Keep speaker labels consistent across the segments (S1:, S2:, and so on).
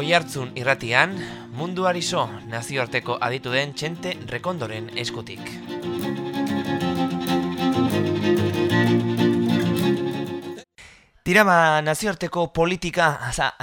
S1: Oihartzun irratian, mundu arizo nazioarteko aditu den txente rekondoren eskutik. Tirama nazioarteko politika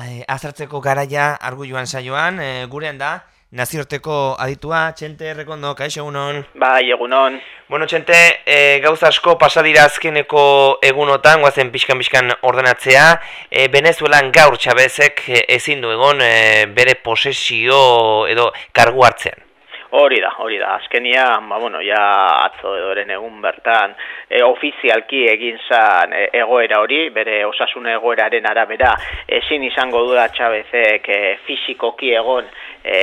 S1: eh, azartzeko garaia argulluan saioan, e, gurean da, nazioarteko aditua, txente rekondo, kaixo egunon?
S2: Bai, egunon.
S1: Bueno, txente, e, gauza asko pasadira azkeneko egunotan, guazen pixkan-pixkan ordenatzea, e, Venezuelan gaur txabezek e, ezin du egon e, bere posesio edo kargu hartzean.
S2: Hori da, hori da. Azkenia, ba, bueno, ja atzo edoren egun bertan, e, ofizialki egin zan e, egoera hori, bere osasun egoeraren arabera, ezin izango dura txabezek e, fizikoki egon e,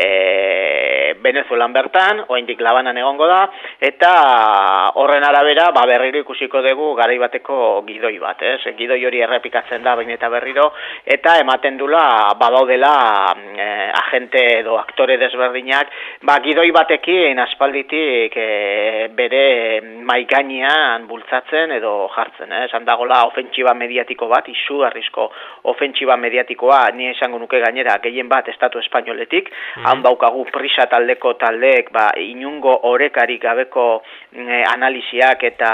S2: Venezuelan bertan, oaindik labanan egongo da, eta horren arabera, ba, berriro ikusiko dugu garai bateko gidoi bat, ez? Gidoi hori errepikatzen da bain eta berriro, eta ematen dula badaudela e, agente edo aktore desberdinak, ba, gidoi batekin aspalditik e, bere maikainean bultzatzen edo jartzen, ez? Handagola ofentsiba mediatiko bat, isu arrizko ofentsiba mediatikoa, ni esango nuke gainera, gehien bat estatu espainoletik, Mm Han daukagu prisa taldeko taldeek ba, inungo orekarik gabeko e, analiziak eta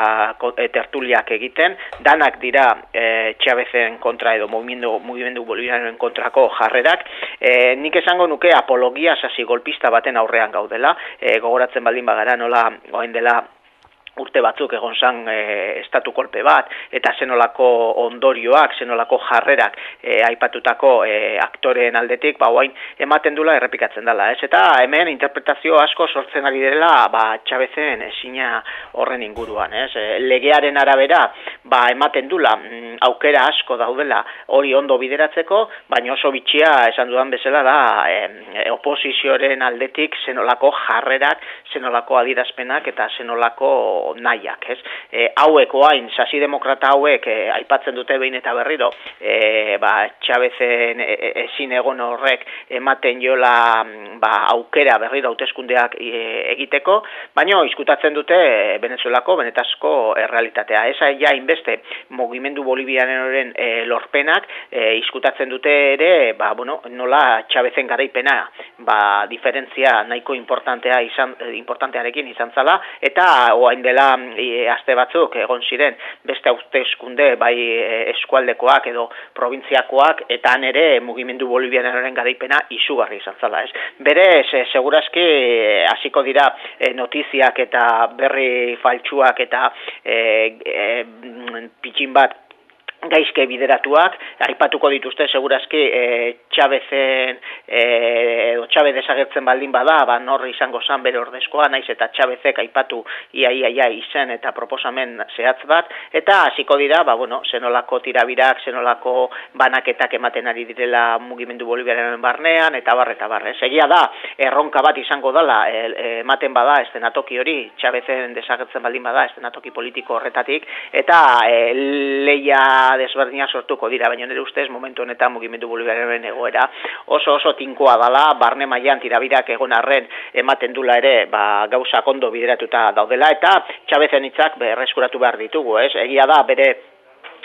S2: e, tertuliak egiten, danak dira e, txabezen kontra edo movimendu, movimendu bolivianoen kontrako jarrerak. E, nik esango nuke apologia sasi golpista baten aurrean gaudela, e, gogoratzen baldin bagara nola goen dela urte batzuk egon zan e, estatu kolpe bat, eta zenolako ondorioak, zenolako jarrerak e, aipatutako e, aktoreen aldetik, ba, oain, ematen dula errepikatzen dela, ez? Eta hemen interpretazio asko sortzen ari dela, ba, txabezen esina horren inguruan, ez? E, legearen arabera, ba, ematen dula, mm, aukera asko daudela hori ondo bideratzeko, baina oso bitxia esan dudan bezala da, e, oposizioaren aldetik zenolako jarrerak, zenolako adirazpenak eta zenolako nahiak, ez? E, hauek oain, sasi demokrata hauek, e, aipatzen dute behin eta berriro, e, ba, txabezen ezin egon horrek ematen jola ba, aukera berriro hauteskundeak egiteko, baina izkutatzen dute Venezuelako benetazko errealitatea. Eza ja inbeste mogimendu bolivianen e, lorpenak e, izkutatzen dute ere, ba, bueno, nola txabezen garaipena ba, diferentzia nahiko importantea izan, importantearekin izan zala, eta oain dela e, aste batzuk egon ziren beste hauteskunde bai e, eskualdekoak edo provintziakoak eta han ere mugimendu bolivianaren garaipena izugarri izan zala, ez? Berez, e, segurazki hasiko dira e, notiziak eta berri faltsuak eta e, e, pitxin bat gaizke bideratuak, aipatuko dituzte segurazki e, Txabezen e, edo Txabez desagertzen baldin bada, ba nor izango zan bere ordezkoa, naiz eta Txabezek aipatu ia ia ia izen eta proposamen zehatz bat, eta hasiko dira, ba bueno, zenolako tirabirak, zenolako banaketak ematen ari direla mugimendu boliviaren barnean, eta barre eta barre. Segia da, erronka bat izango dala, ematen bada estenatoki hori, Txabezen desagertzen baldin bada estenatoki politiko horretatik, eta e, leia desberdina sortuko dira, baina nire ustez momentu honetan mugimendu boliviaren egoera oso oso tinkoa dala, barne mailan tirabirak egon arren ematen dula ere ba, gauza kondo bideratuta daudela, eta txabezen hitzak berreskuratu behar ditugu, ez? Egia da, bere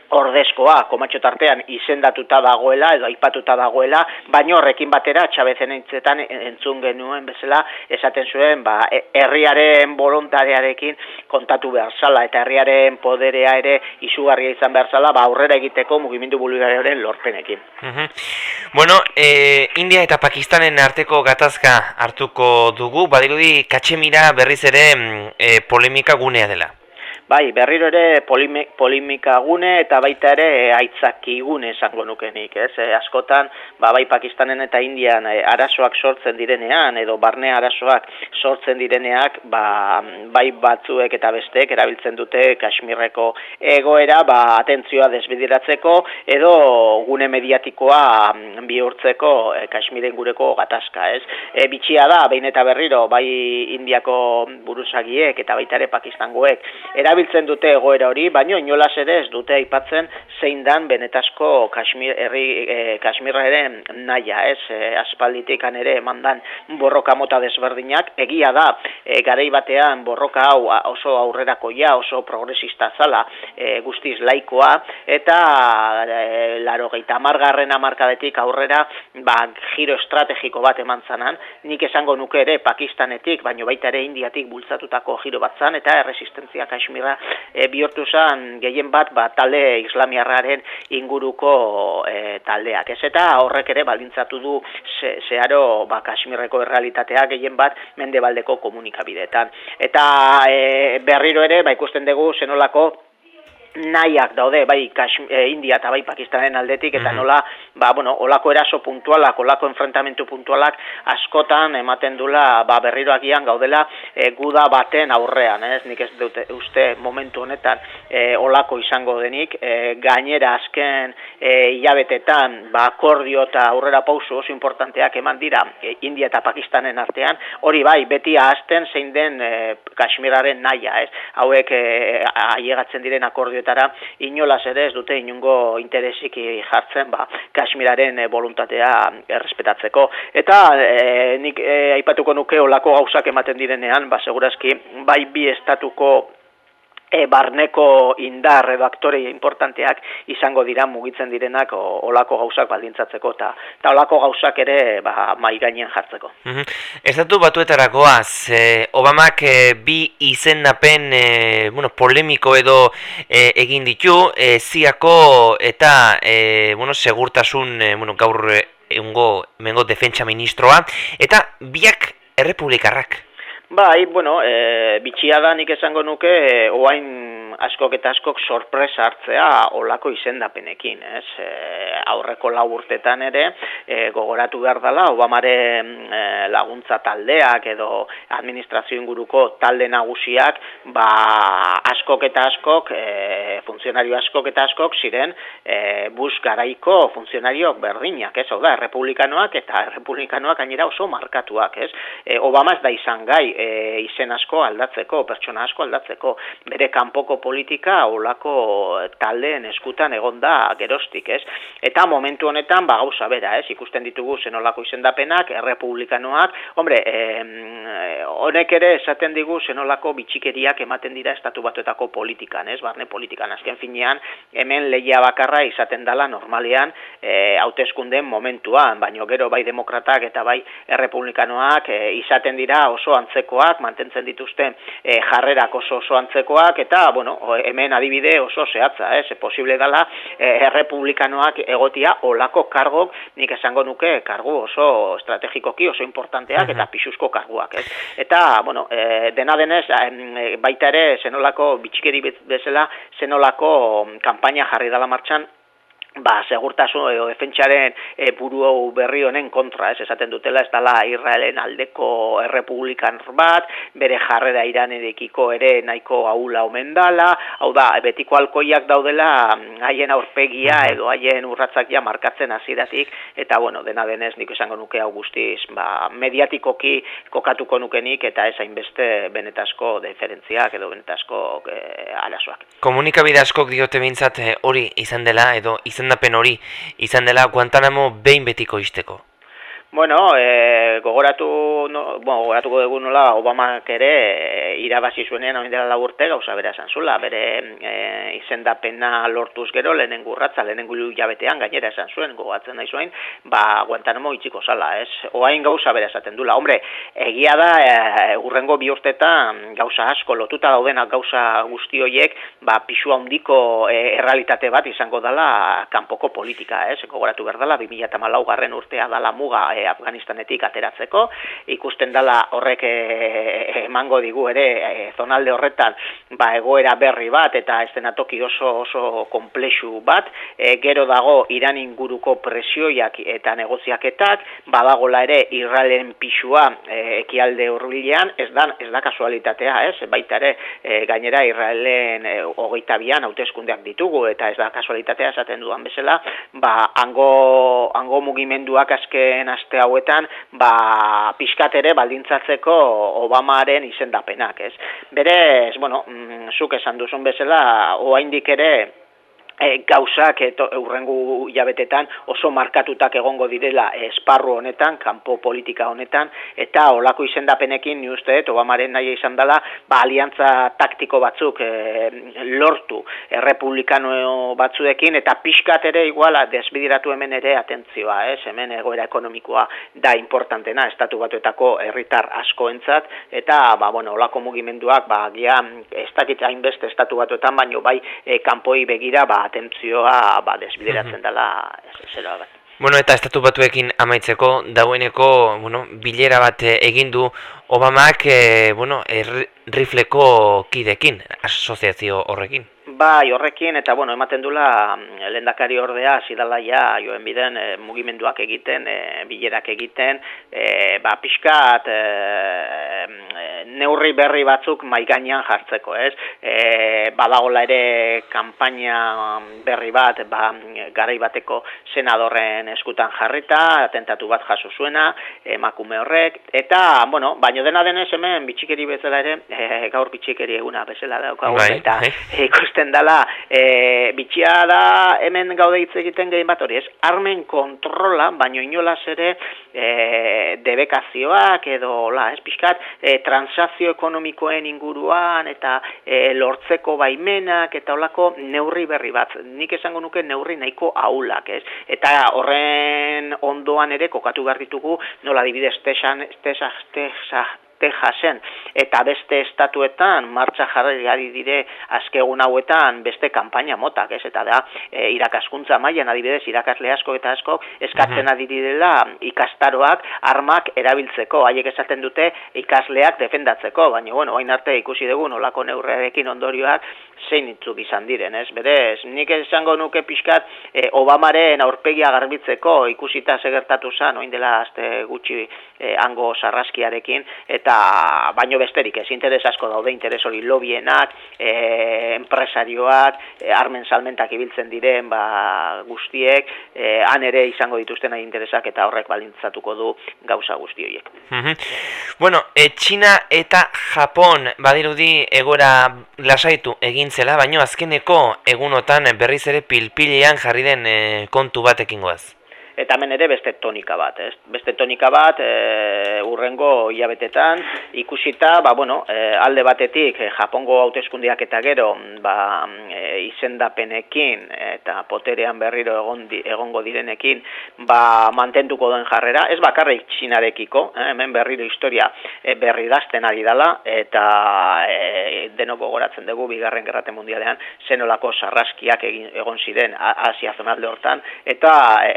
S2: ordezkoa komatxo tartean izendatuta dagoela edo aipatuta dagoela, baino horrekin batera txabezen entzetan entzun genuen bezala esaten zuen ba, e, herriaren voluntarearekin kontatu behar zala eta herriaren poderea ere izugarria izan behar zala ba, aurrera egiteko mugimendu bulgariaren lorpenekin.
S1: Bueno, e, India eta Pakistanen arteko gatazka hartuko dugu, badirudi katxemira berriz ere e, polemika gunea dela.
S2: Bai, berriro ere polimika gune eta baita ere aitzaki gune esango nukenik, ez? E, askotan, ba, bai Pakistanen eta Indian e, arazoak sortzen direnean edo barne arazoak sortzen direneak, ba, bai batzuek eta besteek erabiltzen dute Kashmirreko egoera, ba, atentzioa desbidiratzeko edo gune mediatikoa bihurtzeko e, Kashmiren gureko gatazka, ez? E, bitxia da, behin eta berriro, bai Indiako buruzagiek eta baita ere Pakistangoek, era erabiltzen dute egoera hori, baino inolaz ere ez dute aipatzen zein dan benetasko Kashmir, herri e, Kashmirraren naia, ez, e, aspalditik ere mandan borroka mota desberdinak, egia da, e, garei batean borroka hau oso aurrerakoia, oso progresista zala, e, guztiz laikoa, eta e, laro geita margarren amarkadetik aurrera, ba, giro estrategiko bat eman zanan, nik esango nuke ere Pakistanetik, baino baita ere Indiatik bultzatutako giro bat zan, eta erresistentzia Kashmirra e, bihurtu zan gehien bat, ba, talde islamiarraren inguruko e, taldeak. Ez eta horrek ere baldintzatu du ze, zeharo ba, Kashmirreko errealitatea gehien bat mendebaldeko komunikabideetan. Eta e, berriro ere, ba, ikusten dugu zenolako nahiak daude bai e, India eta bai Pakistanen aldetik eta nola ba bueno olako eraso puntualak olako enfrentamentu puntualak askotan ematen dula ba berriroagian gaudela e, guda baten aurrean ez? Nik ez dute uste momentu honetan e, olako izango denik e, gainera azken e, ilabetetan ba akordio eta aurrera pausu oso importanteak eman dira e, India eta Pakistanen artean. Hori bai beti ahazten zein den e, Kashmiraren naia ez? Hauek e, aiegatzen diren akordio horretara inolaz ere ez dute inungo interesiki jartzen ba, Kashmiraren voluntatea errespetatzeko. Eta e, nik e, aipatuko nuke olako gauzak ematen direnean, ba, segurazki, bai bi estatuko e, barneko indar edo aktore importanteak izango dira mugitzen direnak o, olako gauzak baldintzatzeko eta ta olako gauzak ere ba, mai gainean jartzeko.
S1: Mm -hmm. Ez datu batuetarakoaz, e, Obamak e, bi izendapen e, bueno, polemiko edo e, egin ditu, e, ziako eta e, bueno, segurtasun e, bueno, gaur egungo mengo defentsa ministroa, eta biak errepublikarrak.
S2: Bai, bueno, e, bitxia da nik esango nuke, e, oain askok eta askok sorpresa hartzea olako izendapenekin, ez? E, aurreko lau urtetan ere, e, gogoratu behar dela, Obamaren e, laguntza taldeak edo administrazio inguruko talde nagusiak, ba, askok eta askok, e, funtzionario askok eta askok, ziren, e, bus garaiko funtzionariok berdinak, ez? Oda, republikanoak eta republikanoak gainera oso markatuak, ez? E, Obama ez da izan gai, e, izen asko aldatzeko, pertsona asko aldatzeko, bere kanpoko politika olako taldeen eskutan egonda gerostik, ez? Eta momentu honetan ba gauza bera, ez? Ikusten ditugu zenolako izendapenak, errepublikanoak, hombre, e, honek ere esaten digu zenolako bitxikeriak ematen dira estatu batuetako politikan, ez? Barne politikan azken finean, hemen lehia bakarra izaten dala normalean e, hauteskundeen momentuan, baino gero bai demokratak eta bai errepublikanoak e, izaten dira oso antzeko antzekoak, mantentzen dituzten e, jarrerak oso oso antzekoak, eta, bueno, hemen adibide oso zehatza, ez, e, posible dela e, errepublikanoak egotia olako kargok, nik esango nuke, kargu oso estrategikoki, oso importanteak, eta pixuzko karguak, ez. Eta, bueno, e, dena denez, e, baita ere, zenolako, bitxikeri bezala, zenolako kanpaina jarri dala martxan, ba, segurtasun edo defentsaren e, buru berri honen kontra, ez? Esaten dutela ez dala Israelen aldeko errepublikan bat, bere jarrera iranerekiko ere nahiko haula omen dala, hau da, betiko alkoiak daudela haien aurpegia edo haien urratzak ja markatzen hasieratik. Eta bueno, dena denez nik esango nuke hau guztiz, ba, mediatikoki kokatuko nukenik eta ez hainbeste benetasko diferentziak edo benetasko e, arazoak.
S1: Komunikabide askok diote bintzat eh, hori izan dela edo izan izendapen hori izan dela Guantanamo behin betiko izteko.
S2: Bueno, e, gogoratu, no, bueno, gogoratuko dugu nola Obamak ere e, irabazi zuenean hori dela laburte gauza bere esan zula, bere e, izendapena lortuz gero lehenen gurratza, lehenen gulu jabetean gainera esan zuen, gogatzen nahi zuen, ba, Guantanamo itxiko zala, ez? Oain gauza bere esaten dula. Hombre, egia da, e, urrengo bi urtetan gauza asko, lotuta daudenak gauza guzti horiek, ba, pixua handiko e, errealitate bat izango dela kanpoko politika, ez? Gogoratu behar dela, 2008 garren urtea dala muga e, Afganistanetik ateratzeko, ikusten dala horrek e, emango digu ere e, zonalde horretan ba, egoera berri bat eta estenatoki oso oso komplexu bat, e, gero dago Iran inguruko presioiak eta negoziaketak, badagola ere Israelen pixua e, ekialde hurbilean, ez da, ez da kasualitatea, ez? baita ere e, gainera Israelen e, hogeita bian hauteskundeak ditugu eta ez da kasualitatea esaten duan bezala, ba, hango, hango mugimenduak azken aste hauetan ba pixkat ere baldintzatzeko Obamaren izendapenak, ez? Berez, bueno, mm, zuk esan duzun bezala, oraindik ere e, gauzak eto, urrengu jabetetan oso markatutak egongo direla esparru honetan, kanpo politika honetan, eta olako izendapenekin, ni uste, Obamaren nahi izan dela, ba, aliantza taktiko batzuk e, lortu errepublikano batzuekin, eta pixkat ere iguala desbidiratu hemen ere atentzioa, ez, hemen egoera ekonomikoa da importantena, estatu batuetako herritar askoentzat, eta, ba, bueno, olako mugimenduak, ba, gia, ez dakit hainbeste estatu batuetan, baino bai, e, kanpoi begira, ba, atentzioa ba, desbideratzen mhm. dela zera bat.
S1: Bueno, eta estatu batuekin amaitzeko, dagoeneko, bueno, bilera bat egin du Obamak, e, bueno, er, rifleko kidekin, asoziazio horrekin.
S2: Bai, horrekin, eta bueno, ematen dula mm, lendakari ordea, zidala ja, joen biden, e, mugimenduak egiten, e, bilerak egiten, e, ba, pixkat, e, neurri berri batzuk maiganean jartzeko, ez? E, badagola ere kanpaina berri bat, ba, garai bateko senadorren eskutan jarrita, atentatu bat jaso zuena, emakume horrek, eta, bueno, baino dena denez hemen bitxikeri bezala ere, e, gaur bitxikeri eguna bezala daukagu, bai, eta bai. ikusten dela, e, bitxia da hemen gaude hitz egiten gehien bat hori, ez? Armen kontrola, baino inolaz ere, e, debekazioak edo, la, ez, pixkat, e, transazio ekonomikoen inguruan eta e, lortzeko baimenak eta olako neurri berri bat. Nik esango nuke neurri nahiko aulak, ez? Eta horren ondoan ere kokatu behar ditugu nola dibidez tesan, tesas, tesas, Texasen. Eta beste estatuetan martxa jarri ari dire azkegun hauetan beste kanpaina motak, ez? Eta da, e, irakaskuntza mailan adibidez irakasle asko eta asko eskatzen ari direla ikastaroak armak erabiltzeko, haiek esaten dute ikasleak defendatzeko, baina bueno, orain arte ikusi dugu nolako neurrerekin ondorioak zein itzuk izan diren, ez? Berez, nik esango nuke pixkat e, Obamaren aurpegia garbitzeko ikusita segertatu zan, oin dela azte gutxi e, hango sarraskiarekin, eta baino besterik, ez interes asko daude, interes hori lobienak, e, enpresarioak, e, armen salmentak ibiltzen diren ba, guztiek, e, han ere izango dituzten nahi interesak eta horrek balintzatuko du gauza guzti horiek.
S1: Bueno, e, China eta Japon badirudi egora lasaitu egin zela, baino azkeneko egunotan berriz ere pilpilean jarri den e, kontu batekin goaz
S2: eta hemen ere beste tonika bat, ez? Beste tonika bat e, urrengo hilabetetan ikusita, ba, bueno, e, alde batetik e, Japongo hauteskundiak eta gero ba, e, izendapenekin eta poterean berriro egon egongo direnekin ba, mantentuko den jarrera, ez bakarrik txinarekiko, eh, hemen berriro historia e, berri dazten ari dela, eta e, denoko goratzen dugu bigarren gerrate mundialean zenolako sarraskiak egin, egon ziren Asia zonalde hortan, eta e,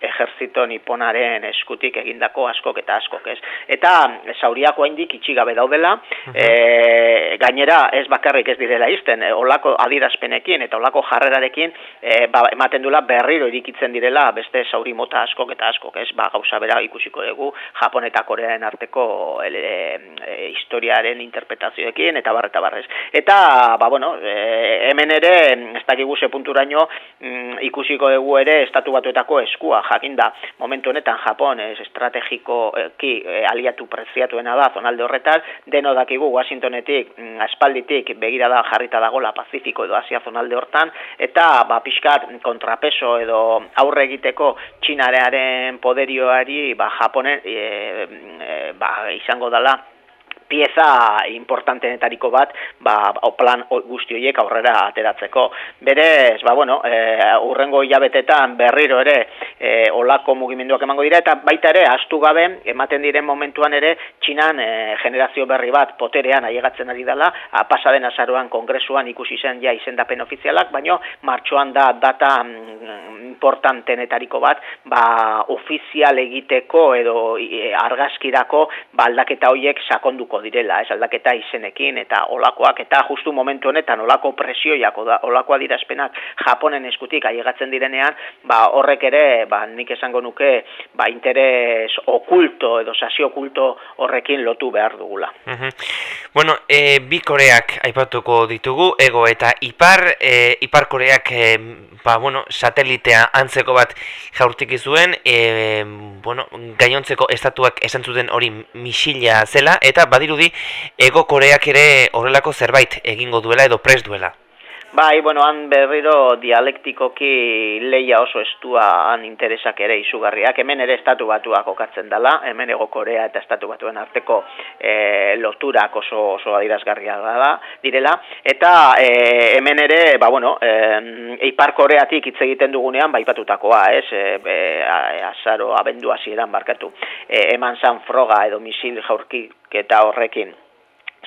S2: ejerzito niponaren eskutik egindako askok eta askok, ez? Eta zauriako haindik itxigabe daudela, e, gainera ez bakarrik ez direla izten, e, olako adirazpenekin eta olako jarrerarekin e, ba, ematen dula berriro irikitzen direla beste zauri mota askok eta askok, ez? Ba, gauza bera ikusiko dugu Japon eta Korearen arteko e, e, historiaren interpretazioekin eta barreta barrez. Eta, ba, bueno, e, hemen ere, ez dakigu ze punturaino mm, ikusiko dugu ere estatu batuetako eskua jakinda momentu honetan Japon ez estrategiko ki e, aliatu preziatuena da zonalde horretan, deno dakigu Washingtonetik mm, aspalditik begirada jarrita dagola Pazifiko edo Asia zonalde hortan, eta ba, pixkat kontrapeso edo aurre egiteko txinarearen poderioari ba, Japonen e, e, ba, izango dela pieza importantenetariko bat, ba, plan guzti horiek aurrera ateratzeko. Berez, ba, bueno, e, urrengo hilabetetan berriro ere e, olako mugimenduak emango dira, eta baita ere, astu gabe, ematen diren momentuan ere, txinan e, generazio berri bat poterean aiegatzen ari dela, pasaden azaruan kongresuan ikusi zen ja izendapen ofizialak, baino martxoan da data mm, importantenetariko bat, ba, ofizial egiteko edo argazkirako ba, aldaketa horiek sakonduko direla, ez aldaketa izenekin eta olakoak eta justu momentu honetan olako presioiak olakoa dirazpenak Japonen eskutik aiegatzen direnean, ba horrek ere, ba nik esango nuke, ba interes okulto edo sasio okulto horrekin lotu behar dugula.
S1: Bueno, e, bi Koreak aipatuko ditugu, ego eta ipar, e, ipar Koreak e, ba, bueno, satelitea antzeko bat jaurtik izuen, e, bueno, gainontzeko estatuak esan zuten hori misila zela, eta badirudi ego Koreak ere horrelako zerbait egingo duela edo prest duela.
S2: Bai, bueno, han berriro dialektikoki leia oso estua han interesak ere izugarriak. Hemen ere estatu batuak okatzen dela, hemen ego Korea eta estatu batuen arteko e, loturak oso, oso adirazgarria da, direla. Eta e, hemen ere, ba, bueno, e, Eipar Koreatik hitz egiten dugunean, baipatutakoa, ez? E, e, azaro, abendu hasieran barkatu. E, eman zan froga edo misil jaurkik eta horrekin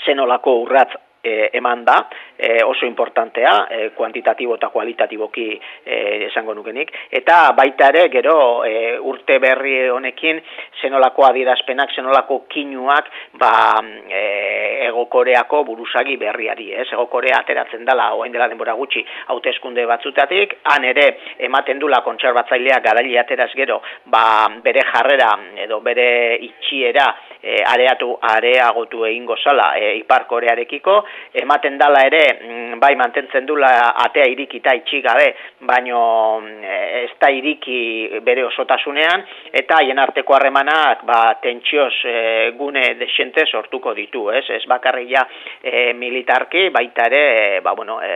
S2: zenolako urratz e, eman da, e, oso importantea, e, kuantitatibo eta kualitatiboki e, esango nukenik, eta baita ere, gero, e, urte berri honekin, zenolako adierazpenak, zenolako kinuak, ba, e, egokoreako buruzagi berriari, ez? Egokorea ateratzen dela, oain dela denbora gutxi, hauteskunde batzutatik, han ere, ematen dula kontserbatzailea garaili ateraz gero, ba, bere jarrera, edo bere itxiera, e, areatu, areagotu egingo zala, e, ipar korearekiko, ematen dala ere bai mantentzen dula atea irikita itxi gabe baino mm, ez da iriki bere osotasunean eta haien arteko harremanak ba tentsioz e, gune desente sortuko ditu ez? Ez bakarria e, militarki baita ere ba bueno e,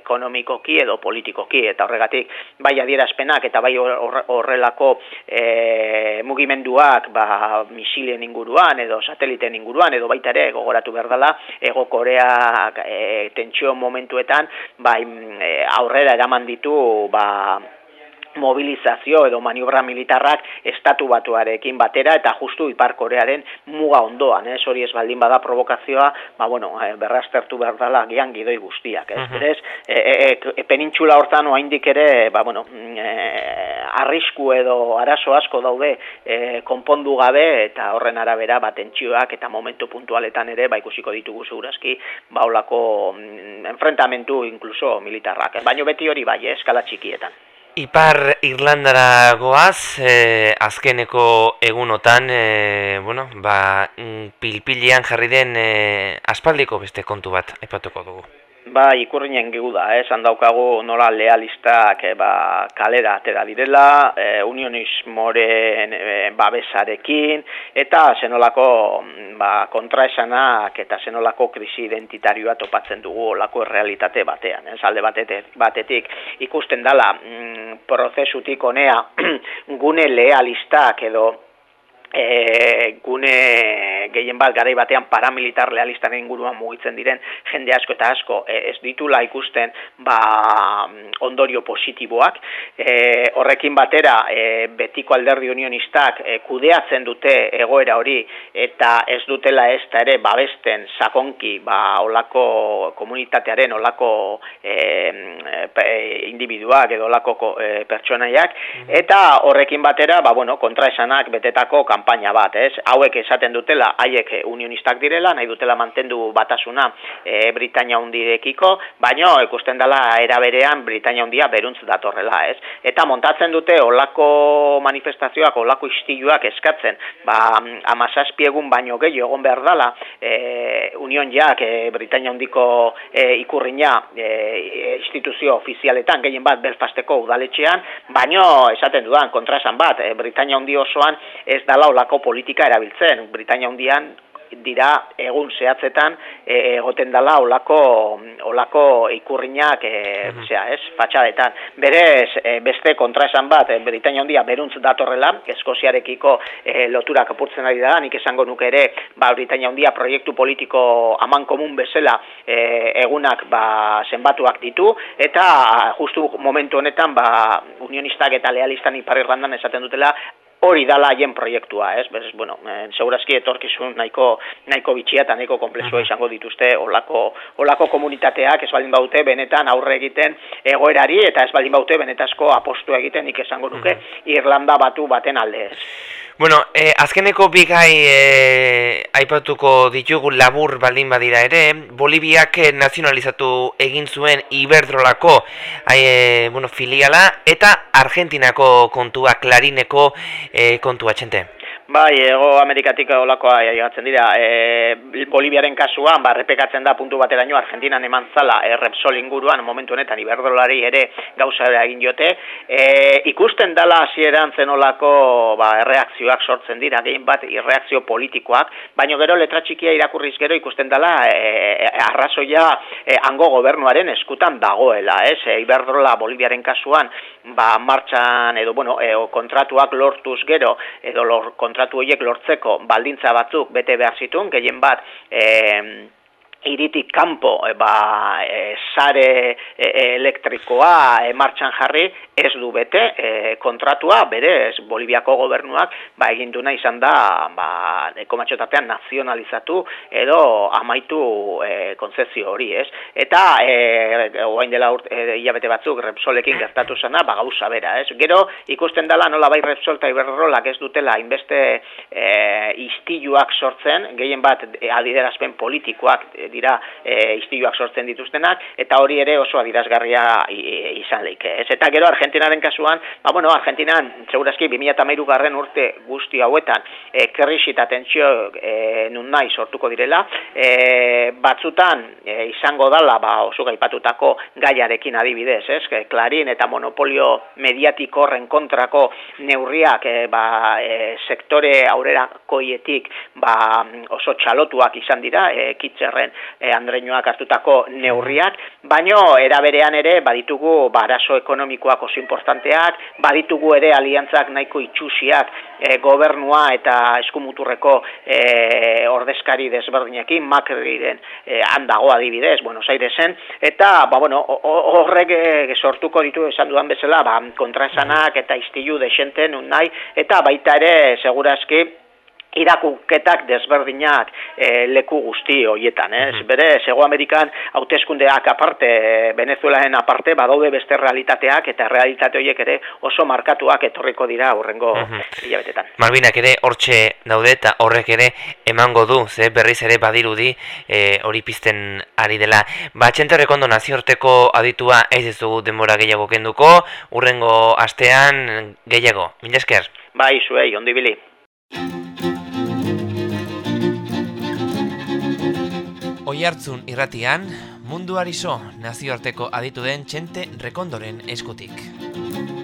S2: ekonomikoki edo politikoki eta horregatik bai adierazpenak eta bai horrelako e, mugimenduak ba misilien inguruan edo sateliten inguruan edo baita ere gogoratu berdala ego Korea e, tentsio momentuetan bai e, aurrera eraman ditu ba mobilizazio edo maniobra militarrak estatu batuarekin batera eta justu Ipar Korearen muga ondoan, ez hori ez baldin bada provokazioa, ba bueno, e, berraztertu behar dela gian gidoi guztiak, ez? Uh -huh. e, e, e, penintxula hortan oaindik ere, ba bueno, mm, e, arrisku edo arazo asko daude e, konpondu gabe eta horren arabera ba tentsioak eta momentu puntualetan ere ba ikusiko ditugu segurazki ba holako mm, enfrentamentu incluso militarrak. Baino beti hori bai, eskala txikietan.
S1: Ipar Irlandara goaz, eh, azkeneko egunotan, eh, bueno, ba, mm, pilpilian jarri den eh, aspaldiko beste kontu bat, aipatuko dugu.
S2: Ba, ikurrinen gegu da, eh? daukagu nola lealistak eh, ba, kalera atera direla, eh, unionismoren eh, babesarekin, eta zenolako mm, ba, kontraesanak eta zenolako krisi identitarioa topatzen dugu olako realitate batean. Eh? Zalde batetik ikusten dala mm, prozesutik onea gune lealistak edo e, gune gehien bat garai batean paramilitar lealistaren inguruan mugitzen diren jende asko eta asko e, ez ditula ikusten ba, ondorio positiboak e, horrekin batera e, betiko alderdi unionistak e, kudeatzen dute egoera hori eta ez dutela ez da ere babesten sakonki ba, olako komunitatearen olako e, individuak edo olako e, pertsonaiak mm-hmm. eta horrekin batera ba, bueno, kontraesanak betetako kanpaina bat, ez? Hauek esaten dutela, haiek unionistak direla, nahi dutela mantendu batasuna e, Britania hundirekiko, baino ikusten dela eraberean Britania hundia beruntz datorrela, ez? Eta montatzen dute olako manifestazioak, olako istiluak eskatzen, ba, amazazpiegun baino gehiago egon behar dela, e, union jak, e, Britania hundiko e, ikurriña e, instituzio ofizialetan, gehien bat Belfasteko udaletxean, baino esaten dudan, kontrasan bat, e, Britania hundi osoan ez dala olako politika erabiltzen. Britania hundian dira egun zehatzetan e, egoten dala olako olako ikurriñak e, zera, ez, fatxadetan. Berez, e, beste kontraesan bat, e, Britania hundia beruntz datorrela, Eskoziarekiko e, loturak apurtzen ari da, nik esango nuke ere, ba, Britania hundia proiektu politiko aman komun bezala e, egunak ba, zenbatuak ditu, eta justu momentu honetan, ba, unionistak eta lealistan ipar Irlandan esaten dutela, hori dala haien proiektua, ez? Bez, bueno, eh, segurazki etorkizun nahiko nahiko bitxia eta nahiko komplexua izango dituzte olako olako komunitateak ez baldin baute benetan aurre egiten egoerari eta ez baldin baute benetazko apostu egiten nik esango nuke Irlanda batu baten alde, ez?
S1: Bueno, eh, azkeneko bigai eh, aipatuko ditugu labur baldin badira ere, Boliviak eh, nazionalizatu egin zuen Iberdrolako eh, bueno, filiala eta Argentinako kontua, Klarineko eh, kontua txente.
S2: Bai, ego Amerikatik olakoa egatzen dira. E, Boliviaren kasuan, ba, repekatzen da puntu bateraino Argentinan eman zala e, Repsol inguruan momentu honetan iberdolari ere gauza egin jote. E, ikusten dala hasieran zenolako ba, erreakzioak sortzen dira, gehien bat irreakzio politikoak, baino gero letra txikia irakurriz gero ikusten dala e, arrazoia e, hango gobernuaren eskutan dagoela, ez? E, iberdrola Boliviaren kasuan, ba, martxan edo, bueno, e, kontratuak lortuz gero, edo lor, kontratu horiek lortzeko baldintza batzuk bete behar zituen, gehien bat, e, iritik kanpo e, ba, e, sare e, elektrikoa e, martxan jarri ez du bete e, kontratua berez Boliviako gobernuak ba, egin duna izan da ba, ekomatxotatean nazionalizatu edo amaitu e, konzezio hori ez? Eta e, oain dela urt, e, hilabete batzuk Repsolekin gertatu zena ba, gauza bera ez? Gero ikusten dela nola bai Repsol eta Iberrolak ez dutela inbeste e, istiluak sortzen gehien bat e, adiderazpen politikoak dira e, istiluak sortzen dituztenak, eta hori ere oso adirazgarria izan leike. Ez eta gero Argentinaren kasuan, ba bueno, Argentinan, segurazki, 2008 garren urte guzti hauetan, e, krisi eta tentsio e, nun nahi sortuko direla, e, batzutan e, izango dala, ba, oso gaipatutako gaiarekin adibidez, ez? Klarin eta monopolio mediatiko horren kontrako neurriak e, ba, e, sektore aurrera koietik ba, oso txalotuak izan dira, e, kitzerren e, andreinoak hartutako neurriak, baino eraberean ere baditugu baraso ekonomikoak oso importanteak, baditugu ere aliantzak nahiko itxusiak e, gobernua eta eskumuturreko e, ordezkari desberdinekin, Macriren e, handago adibidez, Buenos Airesen, eta ba, bueno, horrek e, sortuko ditu esan dudan bezala, ba, kontraesanak eta istilu desenten nahi, eta baita ere, segurazki, irakuketak desberdinak e, leku guzti hoietan, ez? Bere, Sego Amerikan hauteskundeak aparte, Venezuelaen aparte, badaude beste realitateak eta realitate horiek ere oso markatuak etorriko dira aurrengo mm hilabetetan.
S1: Malbinak ere hortxe daude eta horrek ere emango du, ze berriz ere badirudi e, hori pizten ari dela. Ba, txenterrekondo naziorteko aditua ez ez dugu denbora gehiago kenduko, urrengo astean gehiago. Mila esker?
S2: Bai, zuei, ondibili.
S1: Oihartzun irratian, munduari so nazioarteko aditu den txente rekondoren eskutik.